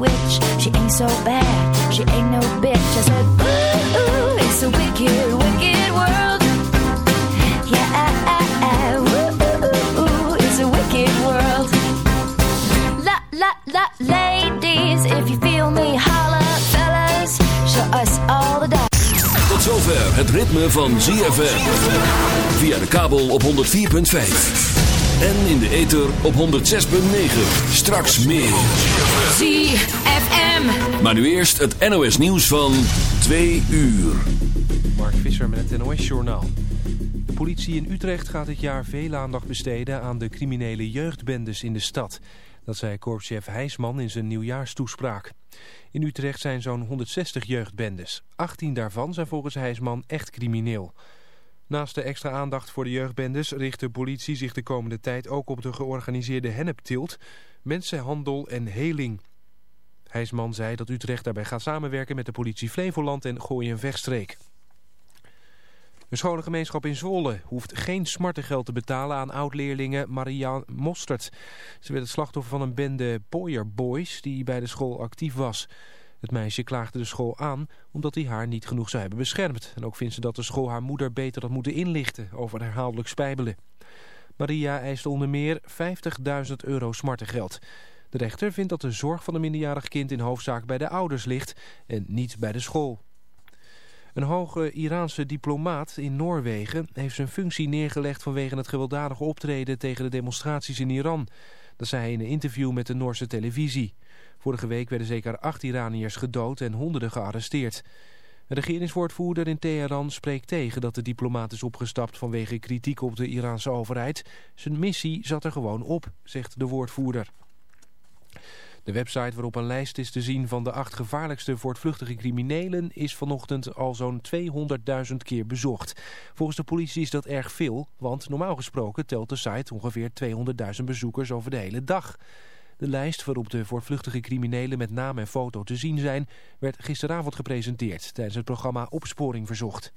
witch. She ain't so bad, she ain't no bitch. I said, ooh, ooh it's a wicked, wicked world. Yeah, ooh, ooh, ooh, it's a wicked world. La, la, la, ladies, if you feel me, holla, fellas, show us all the dog. Tot zover het ritme van ZFM. Via de kabel op 104.5. En in de ether op 106.9. Straks meer. ZFM. Maar nu eerst het NOS nieuws van 2 uur. Mark Visser met het NOS Journaal. De politie in Utrecht gaat dit jaar veel aandacht besteden aan de criminele jeugdbendes in de stad. Dat zei korpschef Heijsman in zijn nieuwjaarstoespraak. In Utrecht zijn zo'n 160 jeugdbendes. 18 daarvan zijn volgens Heijsman echt crimineel. Naast de extra aandacht voor de jeugdbendes richt de politie zich de komende tijd ook op de georganiseerde henneptilt, mensenhandel en heling. Heijsman zei dat Utrecht daarbij gaat samenwerken met de politie Flevoland en Gooi en Vechtstreek. Een scholengemeenschap in Zwolle hoeft geen smartengeld te betalen aan oud-leerlingen Marianne Mostert. Ze werd het slachtoffer van een bende Boyer Boys die bij de school actief was. Het meisje klaagde de school aan omdat hij haar niet genoeg zou hebben beschermd. En ook vindt ze dat de school haar moeder beter had moeten inlichten over herhaaldelijk spijbelen. Maria eist onder meer 50.000 euro smartengeld. De rechter vindt dat de zorg van een minderjarig kind in hoofdzaak bij de ouders ligt en niet bij de school. Een hoge Iraanse diplomaat in Noorwegen heeft zijn functie neergelegd vanwege het gewelddadige optreden tegen de demonstraties in Iran. Dat zei hij in een interview met de Noorse televisie. Vorige week werden zeker acht Iraniërs gedood en honderden gearresteerd. Een regeringswoordvoerder in Teheran spreekt tegen dat de diplomaat is opgestapt vanwege kritiek op de Iraanse overheid. Zijn missie zat er gewoon op, zegt de woordvoerder. De website waarop een lijst is te zien van de acht gevaarlijkste voortvluchtige criminelen is vanochtend al zo'n 200.000 keer bezocht. Volgens de politie is dat erg veel, want normaal gesproken telt de site ongeveer 200.000 bezoekers over de hele dag. De lijst waarop de voortvluchtige criminelen met naam en foto te zien zijn... werd gisteravond gepresenteerd tijdens het programma Opsporing Verzocht.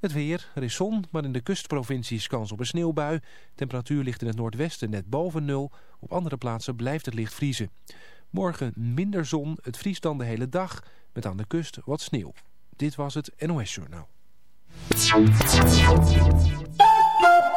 Het weer, er is zon, maar in de kustprovincies kans op een sneeuwbui. Temperatuur ligt in het noordwesten net boven nul. Op andere plaatsen blijft het licht vriezen. Morgen minder zon, het vriest dan de hele dag... met aan de kust wat sneeuw. Dit was het NOS Journaal.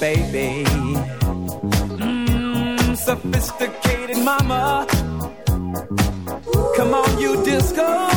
Baby. Mmm, sophisticated mama. Come on, you disco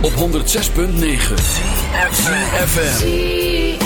Op 106.9 FM.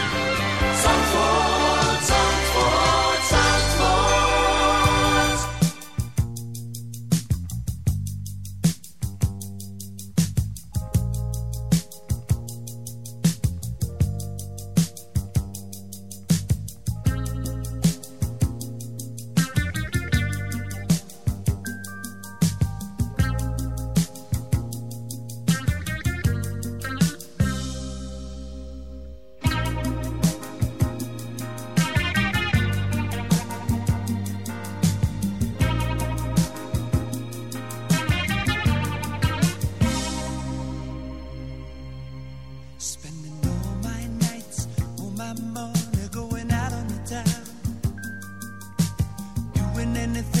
anything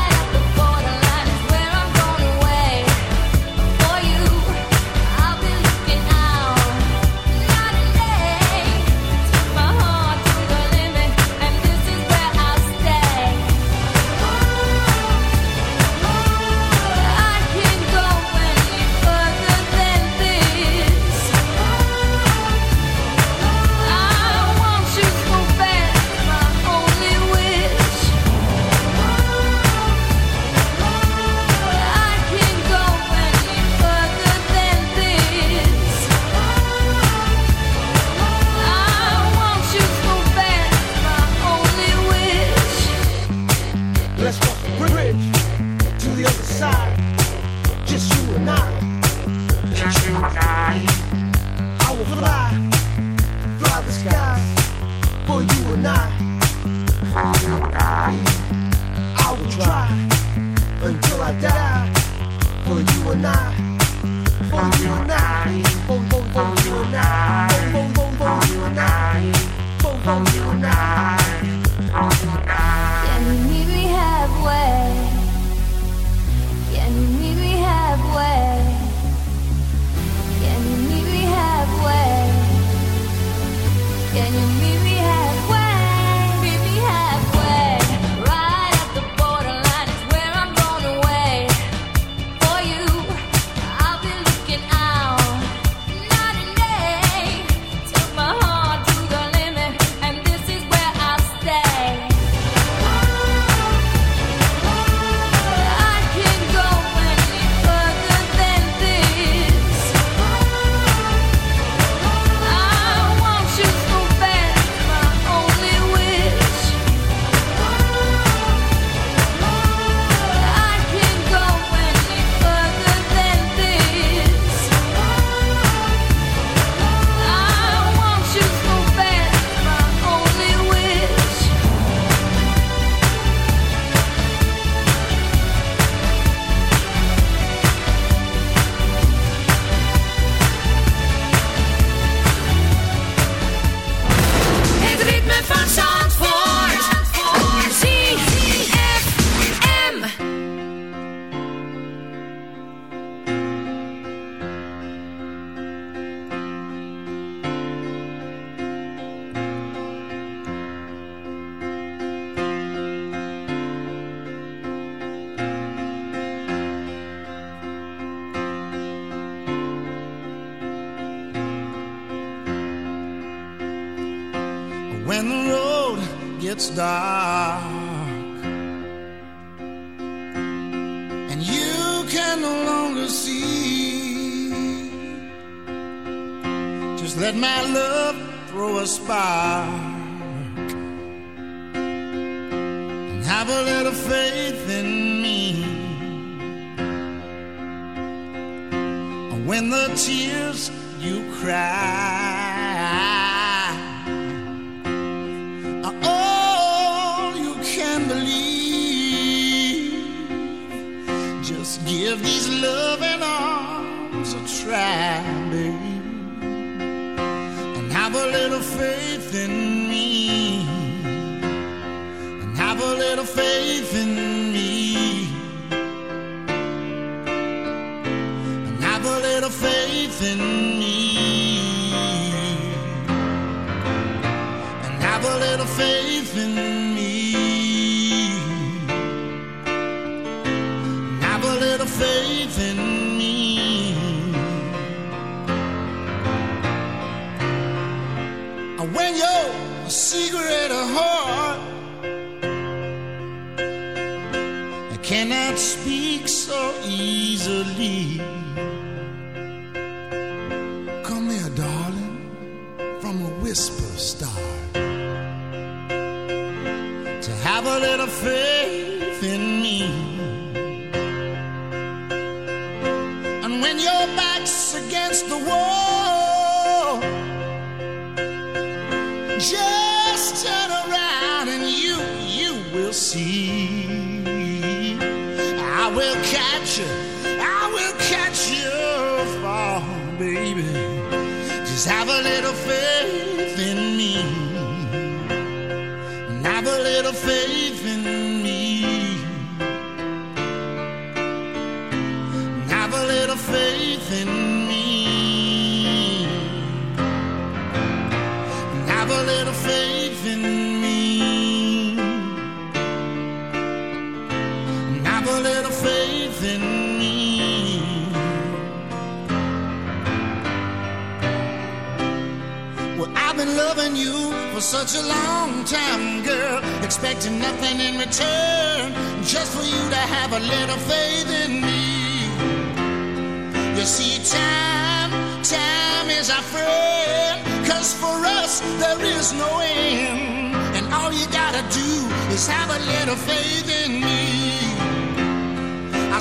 even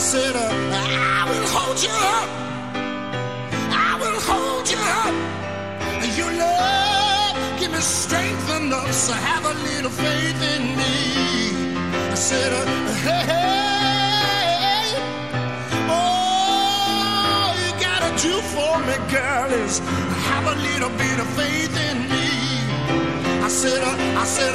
Uh, I will hold you up. I will hold you up. Your love, give me strength enough to have a little faith in me. I said, uh, hey, hey, all you gotta do for me, girl, is have a little bit of faith in me. I said, uh, I said,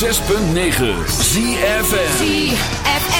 106.9 ZFM ZFM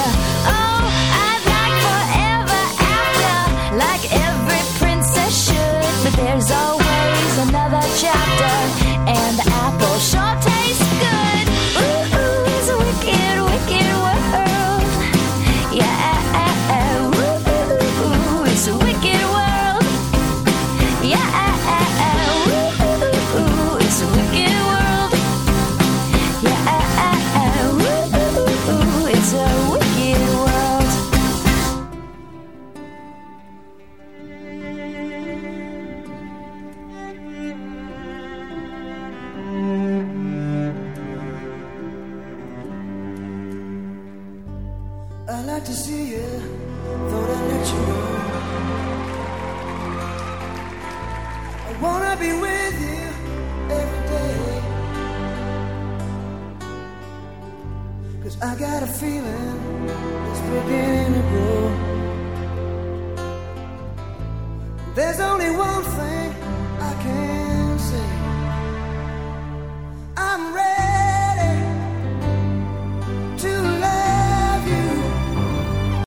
Chapter,